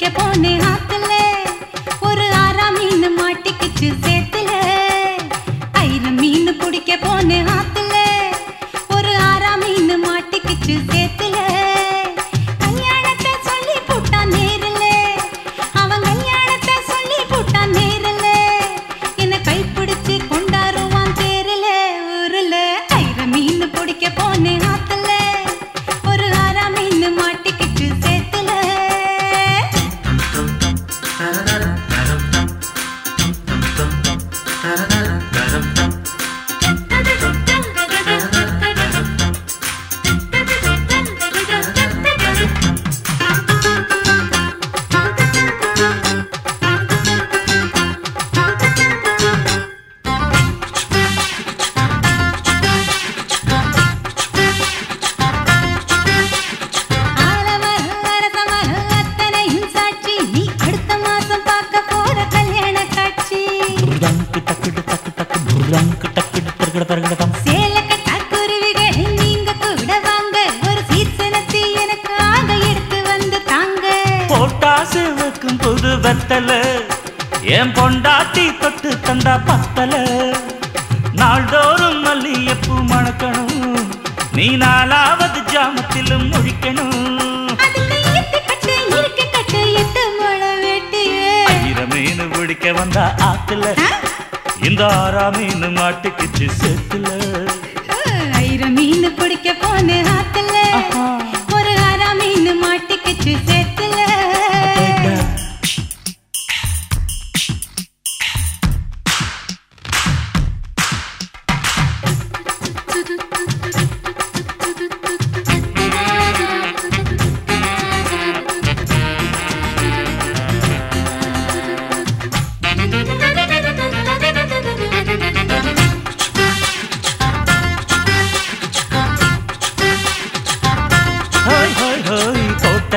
பிடிக்க போனேன் ஆத்துல ஒரு ஆறா மீன் மாட்டிக்கிச்சு சேத்துல na na na டக்குடு டக்கு டக்கு புர்ரங்கு டக்குடு தர்கட தர்கடதம் சேலக்கட்டா குருவிகள் நீங்க கூட வாங்க ஒரு சீசனத்தை எனக்கு ஆக எடுத்து வந்து தாங்க போட்டாசு வைக்கும் புது வெத்தல என் பொண்டாட்டி தொட்டு தந்தா பத்தல நாள்தோறும் மல்லியப்பூ மணக்கணும் நீ நாலாவது ஜாமத்திலும் முழிக்கணும் ஆயிரம் மீன் பிடிக்க வந்தா ஆத்துல இந்த ஆறா மீன் மாட்டுக்குச்சு சேத்துல ஐர மீன் பிடிக்க போன ஆத்துல. ஒரு அரை மீன் மாட்டிக்கிச்சு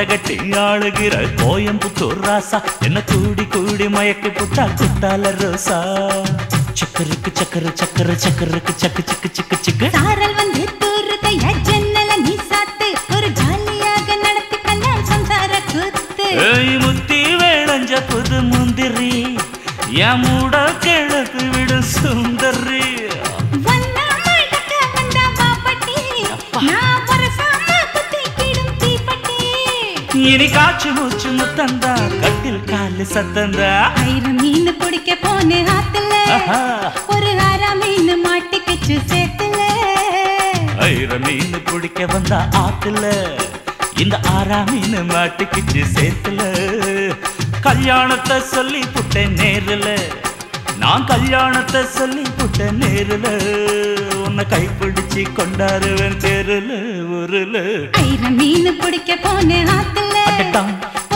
கோட்டை ஆளுகிற கோயம்புத்தூர் ராசா. என்ன கூடி கூடி மயக்கி புட்டா குட்டால ரோசா. சக்கருக்கு சக்கர சக்கர சக்கருக்கு சக்கு சிக்கு சிக்கு சிக்கு. சாரல் வந்து தூருதைய ஜன்னல நீ சாத்து ஒரு ஜாலியாக நடத்தி கல்யாணம் சம்சார கூத்து. ஏய் முத்தி வேளஞ்ச புது முந்திரி. என் மூட கிழக்கு விடு சுந்தரி. இனி காய்ச்சி மூச்சு முத்தந்தா கட்டில் காலு சத்தந்தா. ஐர மீன் பிடிக்க போன ஆத்துல. ஒரு அரை மீன் மாட்டிக்கிச்சு சேத்துல. ஐர மீன் பிடிக்க வந்தா ஆத்துல இந்த ஆறா மீன் மாட்டுக்குச்சு சேத்துல. கல்யாணத்தை சொல்லி புட்டேன் நேருல நான் கல்யாணத்தை சொல்லி புட்டேன் நேருல. உன்னை கைப்பிடிச்சு கொண்டாருவேன் தெருல ஊருல. ஐர மீன் பிடிக்க போன ஆத்துல அடடா.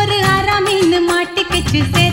ஒரு அரை மீன் மாட்டிக்கிச்சு சே